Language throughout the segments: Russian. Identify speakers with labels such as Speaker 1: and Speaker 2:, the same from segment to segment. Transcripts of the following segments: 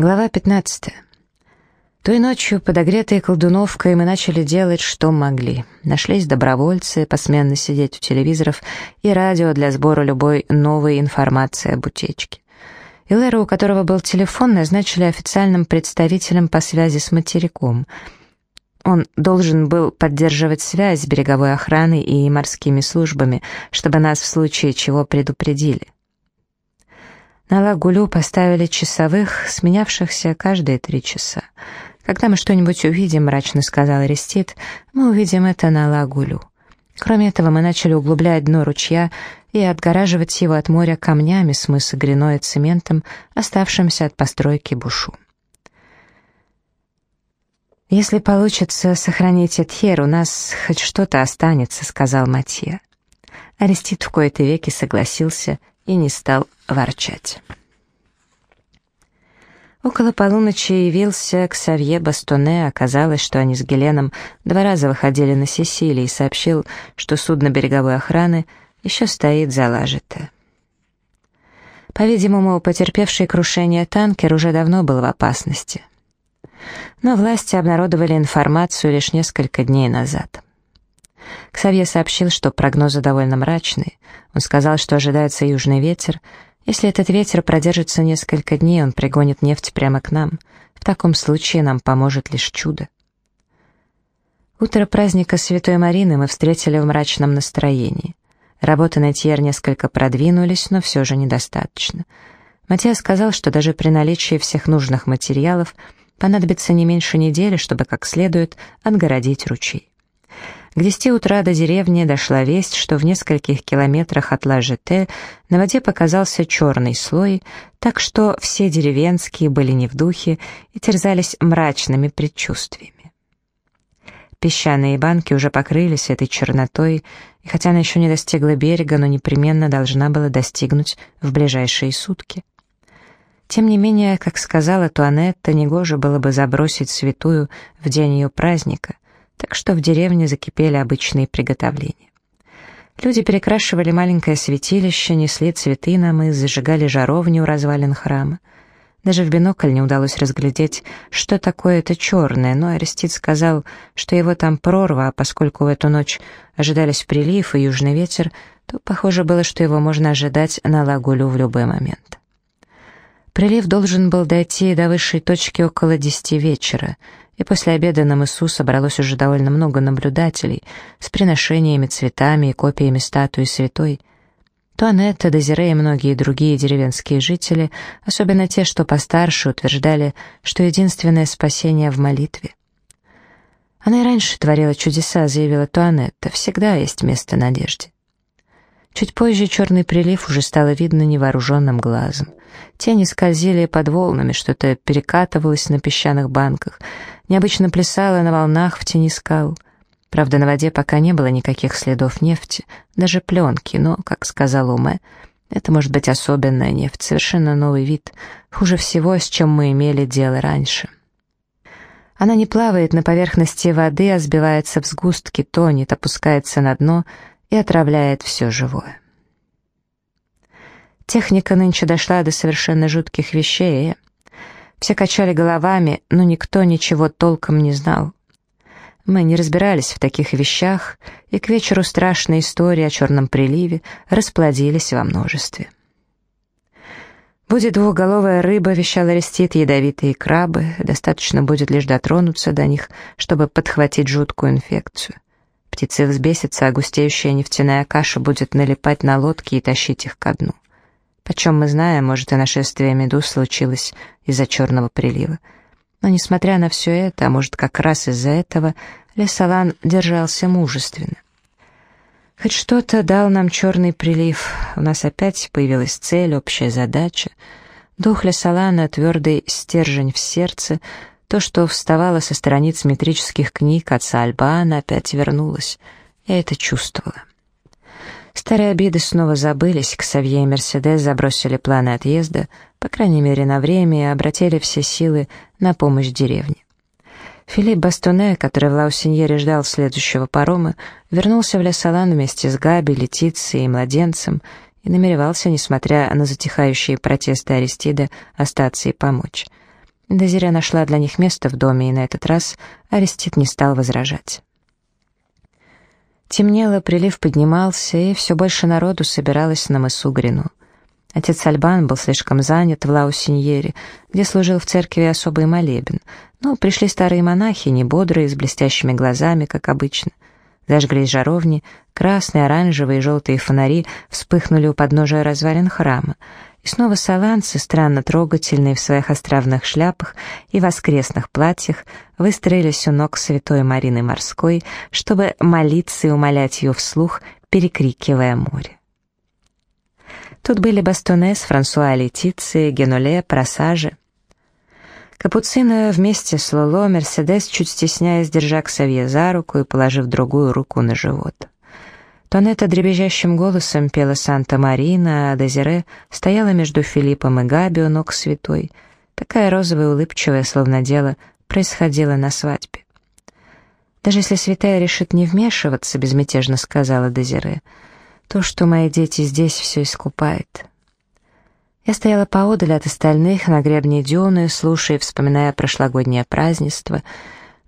Speaker 1: Глава 15. Той ночью, подогретые колдуновкой, мы начали делать, что могли. Нашлись добровольцы, посменно сидеть у телевизоров и радио для сбора любой новой информации об утечке. Илэра, у которого был телефон, назначили официальным представителем по связи с материком. Он должен был поддерживать связь с береговой охраной и морскими службами, чтобы нас в случае чего предупредили. На Лагулю поставили часовых, сменявшихся каждые три часа. «Когда мы что-нибудь увидим», — мрачно сказал Арестит, — «мы увидим это на Лагулю». Кроме этого, мы начали углублять дно ручья и отгораживать его от моря камнями с мыса Грино и цементом, оставшимся от постройки Бушу. «Если получится сохранить Этхер, у нас хоть что-то останется», — сказал Матья. Арестит в кои-то веки согласился и не стал ворчать. Около полуночи явился к Савье Бастоне, оказалось, что они с Геленом два раза выходили на Сесилии и сообщил, что судно береговой охраны еще стоит залажитое. По-видимому, потерпевший крушение танкер уже давно был в опасности. Но власти обнародовали информацию лишь несколько дней назад. Ксавье сообщил, что прогнозы довольно мрачные. Он сказал, что ожидается южный ветер, если этот ветер продержится несколько дней, он пригонит нефть прямо к нам. В таком случае нам поможет лишь чудо. Утро праздника Святой Марины мы встретили в мрачном настроении. Работы на Тьер несколько продвинулись, но все же недостаточно. Матья сказал, что даже при наличии всех нужных материалов понадобится не меньше недели, чтобы как следует отгородить ручей. К десяти утра до деревни дошла весть, что в нескольких километрах от Ла-Жете на воде показался черный слой, так что все деревенские были не в духе и терзались мрачными предчувствиями. Песчаные банки уже покрылись этой чернотой, и хотя она еще не достигла берега, но непременно должна была достигнуть в ближайшие сутки. Тем не менее, как сказала Туанетта, негоже было бы забросить святую в день ее праздника, так что в деревне закипели обычные приготовления. Люди перекрашивали маленькое святилище, несли цветы на мыс, зажигали жаровню у развалин храма. Даже в бинокль не удалось разглядеть, что такое это черное, но Арестит сказал, что его там прорва, а поскольку в эту ночь ожидались прилив и южный ветер, то похоже было, что его можно ожидать на Лагулю в любой момент. Прилив должен был дойти до высшей точки около десяти вечера, и после обеда на мысу собралось уже довольно много наблюдателей с приношениями, цветами и копиями статуи святой. Туанетта, Дезире и многие другие деревенские жители, особенно те, что постарше, утверждали, что единственное спасение в молитве. Она и раньше творила чудеса, заявила Туанетта, всегда есть место надежде. Чуть позже черный прилив уже стало видно невооруженным глазом. Тени скользили под волнами, что-то перекатывалось на песчаных банках, необычно плясало на волнах в тени скал. Правда, на воде пока не было никаких следов нефти, даже пленки, но, как сказал Уме, это может быть особенная нефть, совершенно новый вид, хуже всего, с чем мы имели дело раньше. Она не плавает на поверхности воды, а сбивается в сгустки, тонет, опускается на дно — и отравляет все живое. Техника нынче дошла до совершенно жутких вещей. Все качали головами, но никто ничего толком не знал. Мы не разбирались в таких вещах, и к вечеру страшные истории о черном приливе расплодились во множестве. «Будет двухголовая рыба», — вещал Арестит, — «ядовитые крабы. Достаточно будет лишь дотронуться до них, чтобы подхватить жуткую инфекцию. Птицы взбесятся, а густеющая нефтяная каша будет налипать на лодки и тащить их ко дну. Почем мы знаем, может, и нашествие медуз случилось из-за черного прилива. Но, несмотря на все это, а может, как раз из-за этого, Лесолан держался мужественно. Хоть что-то дал нам черный прилив, у нас опять появилась цель, общая задача. Дух Лесолана, твердый стержень в сердце, то, что вставало со страниц метрических книг отца Альбана, опять вернулось. Я это чувствовала. Старые обиды снова забылись, Ксавье и Мерседес забросили планы отъезда, по крайней мере на время, и обратили все силы на помощь деревне. Филипп Бастоне, который в Лаусеньере ждал следующего парома, вернулся в Лесолан вместе с Габи, Летицией и младенцем и намеревался, несмотря на затихающие протесты Аристида, остаться и помочь. Дезире нашла для них место в доме, и на этот раз Арестит не стал возражать. Темнело, прилив поднимался, и все больше народу собиралось на мысу Грину. Отец Альбан был слишком занят в Лаусиньере, где служил в церкви особый молебен, но пришли старые монахи, не бодрые, с блестящими глазами, как обычно. Зажглись жаровни, красные, оранжевые и желтые фонари вспыхнули у подножия развалин храма, и снова саланцы, странно трогательные в своих островных шляпах и воскресных платьях, выстроились у ног святой Марины Морской, чтобы молиться и умолять ее вслух, перекрикивая море. Тут были Бастонес, Франсуа Летиции, Генуле, Просажи. Капуцина вместе с Лоло, Мерседес, чуть стесняясь, держа Ксавье за руку и положив другую руку на живот. Тонетта дребезжащим голосом пела «Санта-Марина», а Дезире стояла между Филиппом и Габи у ног святой, такая розовая улыбчивая, словно дело происходило на свадьбе. «Даже если святая решит не вмешиваться», — безмятежно сказала Дезире, — «то, что мои дети здесь, все искупает». Я стояла поодаль от остальных на гребне дюны, слушая и вспоминая прошлогоднее празднество.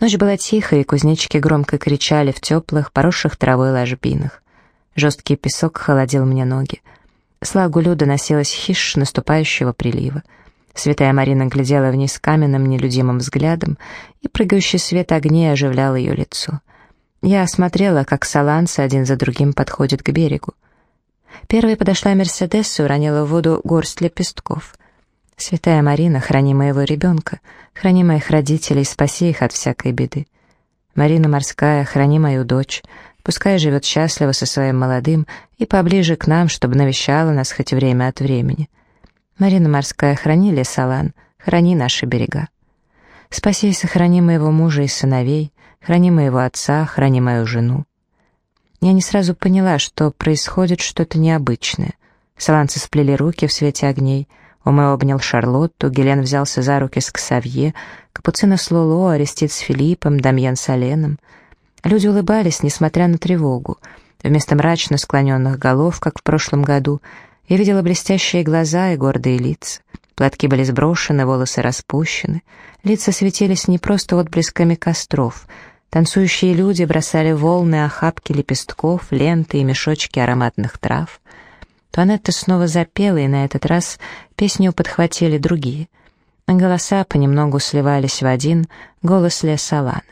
Speaker 1: Ночь была тихая, и кузнечики громко кричали в теплых, поросших травой ложбинах. Жесткий песок холодил мне ноги. С лагулю доносилась хищ наступающего прилива. Святая Марина глядела вниз каменным нелюдимым взглядом, и прыгающий свет огней оживлял ее лицо. Я осмотрела, как саланцы один за другим подходят к берегу. Первой подошла Мерседес и уронила в воду горсть лепестков. «Святая Марина, храни моего ребенка, храни моих родителей, спаси их от всякой беды. Марина Морская, храни мою дочь, Пускай живет счастливо со своим молодым и поближе к нам, чтобы навещала нас хоть время от времени. Марина Морская, храни Лесолан, храни наши берега. Спаси и сохрани моего мужа и сыновей, храни моего отца, храни мою жену. Я не сразу поняла, что происходит что-то необычное. Саланцы сплели руки в свете огней, Оме обнял Шарлотту, Гелен взялся за руки с Ксавье, Капуцина с Лоло, Арестит с Филиппом, Дамьян с Оленом — Люди улыбались, несмотря на тревогу. Вместо мрачно склоненных голов, как в прошлом году, я видела блестящие глаза и гордые лица. Платки были сброшены, волосы распущены. Лица светились не просто отблесками костров. Танцующие люди бросали волны, охапки лепестков, ленты и мешочки ароматных трав. Туанетта снова запела, и на этот раз песню подхватили другие. Голоса понемногу сливались в один голос Лесалана.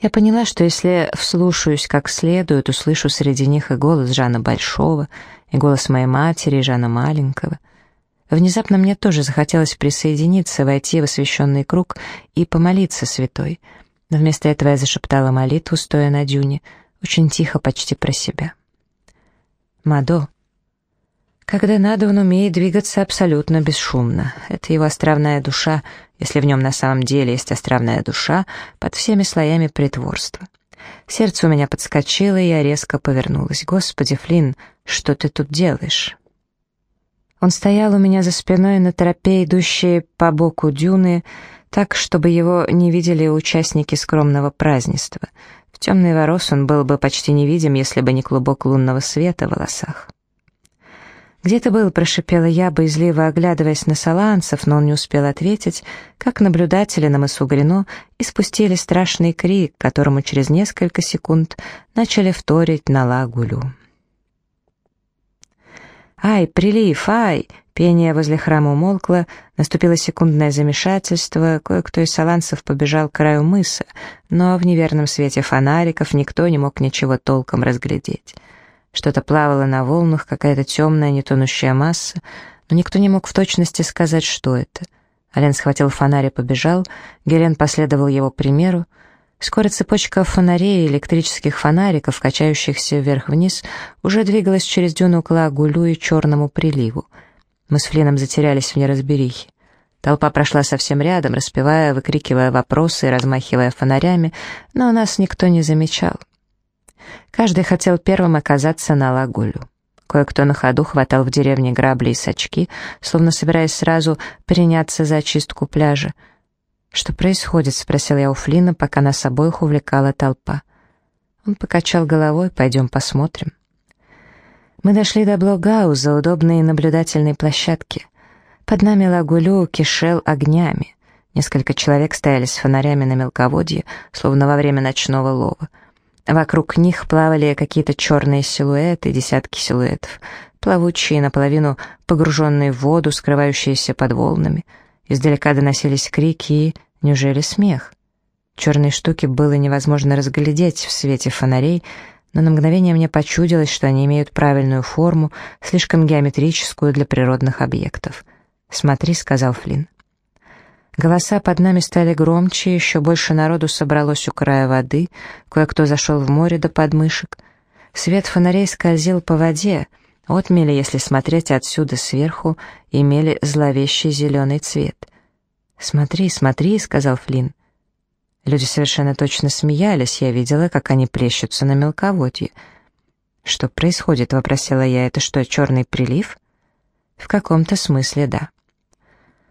Speaker 1: Я поняла, что если вслушаюсь как следует, услышу среди них и голос Жана Большого, и голос моей матери, Жана Маленького. Внезапно мне тоже захотелось присоединиться, войти в освященный круг и помолиться святой. Но вместо этого я зашептала молитву, стоя на дюне, очень тихо, почти про себя. «Мадо», когда надо, он умеет двигаться абсолютно бесшумно. Это его островная душа, если в нем на самом деле есть островная душа, под всеми слоями притворства. Сердце у меня подскочило, и я резко повернулась. «Господи, Флинн, что ты тут делаешь?» Он стоял у меня за спиной на тропе, идущей по боку дюны, так, чтобы его не видели участники скромного празднества. В темный ворос он был бы почти невидим, если бы не клубок лунного света в волосах. «Где ты был?» — прошипела я, боязливо оглядываясь на саланцев, но он не успел ответить, как наблюдатели на мысу Грино испустили страшный крик, которому через несколько секунд начали вторить на лагулю. «Ай, прилив, ай!» Пение возле храма умолкло, наступило секундное замешательство, кое-кто из саланцев побежал к краю мыса, но в неверном свете фонариков никто не мог ничего толком разглядеть. Что-то плавало на волнах, какая-то темная, нетонущая масса, но никто не мог в точности сказать, что это. Ален схватил фонарь и побежал, Гелен последовал его примеру. Вскоре цепочка фонарей и электрических фонариков, качающихся вверх-вниз, уже двигалась через дюну к лагулю и черному приливу. Мы с Флином затерялись в неразберихе. Толпа прошла совсем рядом, распевая, выкрикивая вопросы и размахивая фонарями, но нас никто не замечал. Каждый хотел первым оказаться на лагулю. Кое-кто на ходу хватал в деревне грабли и сачки, словно собираясь сразу приняться за очистку пляжа. «Что происходит?» — спросил я у Флина, пока нас обоих увлекала толпа. Он покачал головой, «Пойдем посмотрим». Мы дошли до Блогауза, удобной наблюдательной площадки. Под нами лагулю кишел огнями. Несколько человек стояли с фонарями на мелководье, словно во время ночного лова. Вокруг них плавали какие-то черные силуэты, десятки силуэтов, плавучие, наполовину погруженные в воду, скрывающиеся под волнами. Издалека доносились крики и, неужели, смех? Черные штуки было невозможно разглядеть в свете фонарей, но на мгновение мне почудилось, что они имеют правильную форму, слишком геометрическую для природных объектов. «Смотри», — сказал Флинн. Голоса под нами стали громче, еще больше народу собралось у края воды, кое-кто зашел в море до подмышек. Свет фонарей скользил по воде, отмели, если смотреть отсюда сверху, имели зловещий зеленый цвет. «Смотри, смотри», — сказал Флинн. Люди совершенно точно смеялись, я видела, как они плещутся на мелководье. «Что происходит?» — вопросила я. «Это что, черный прилив?» «В каком-то смысле, да».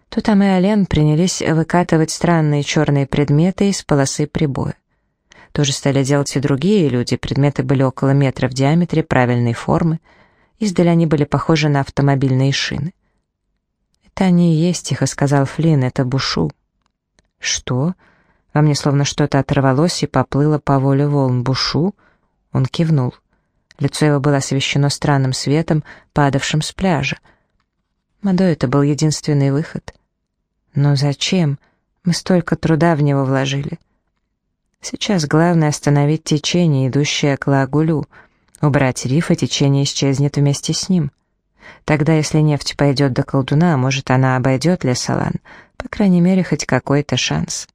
Speaker 1: Тут и Ален принялись выкатывать странные черные предметы из полосы прибоя. Тоже стали делать и другие люди, предметы были около метра в диаметре, правильной формы. Издали они были похожи на автомобильные шины. «Это они и есть», — тихо сказал Флинн, — «это бушу». «Что?» Во мне словно что-то оторвалось и поплыло по воле волн. «Бушу?» Он кивнул. Лицо его было освещено странным светом, падавшим с пляжа. Мадо это был единственный выход. Но зачем? Мы столько труда в него вложили. Сейчас главное остановить течение, идущее к Лагулю. Убрать риф, и течение исчезнет вместе с ним. Тогда, если нефть пойдет до колдуна, может, она обойдет Лесолан. По крайней мере, хоть какой-то шанс.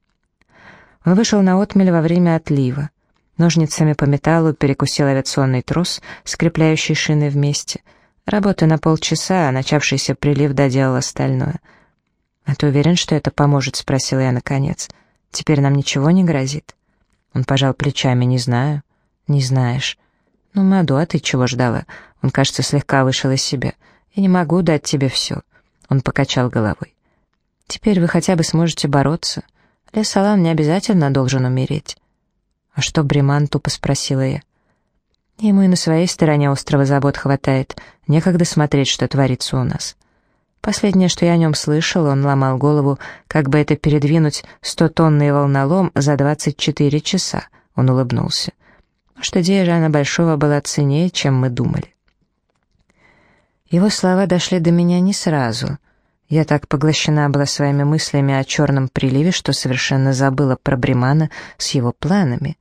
Speaker 1: Он вышел на отмель во время отлива. Ножницами по металлу перекусил авиационный трос, скрепляющий шины вместе. Работа на полчаса, а начавшийся прилив доделал остальное — «А ты уверен, что это поможет?» — спросила я наконец. «Теперь нам ничего не грозит?» Он пожал плечами. «Не знаю». «Не знаешь». «Ну, Маду, а ты чего ждала?» Он, кажется, слегка вышел из себя. «Я не могу дать тебе все». Он покачал головой. «Теперь вы хотя бы сможете бороться. Лесалан не обязательно должен умереть». «А что Бриман?» — тупо спросила я. Ему и на своей стороне острова забот хватает. Некогда смотреть, что творится у нас. Последнее, что я о нем слышал, он ломал голову, как бы это передвинуть стотонный волнолом за 24 часа. Он улыбнулся. Что идея Жана Большого была ценнее, чем мы думали. Его слова дошли до меня не сразу. Я так поглощена была своими мыслями о черном приливе, что совершенно забыла про Бримана с его планами.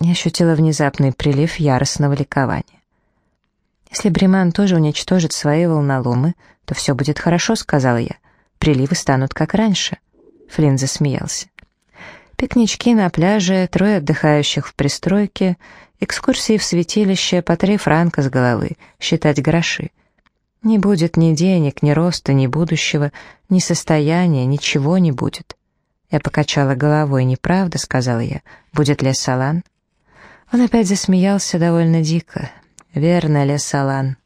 Speaker 1: Я ощутила внезапный прилив яростного ликования. «Если Бриман тоже уничтожит свои волноломы, то все будет хорошо», — сказала я. «Приливы станут как раньше». Флинн засмеялся. Пикнички на пляже, трое отдыхающих в пристройке, экскурсии в святилище по три франка с головы, считать гроши. Не будет ни денег, ни роста, ни будущего, ни состояния, ничего не будет. Я покачала головой. «Неправда», — сказала я. «Будет ли салан?» Он опять засмеялся довольно дико. «Верно ли, Салан?»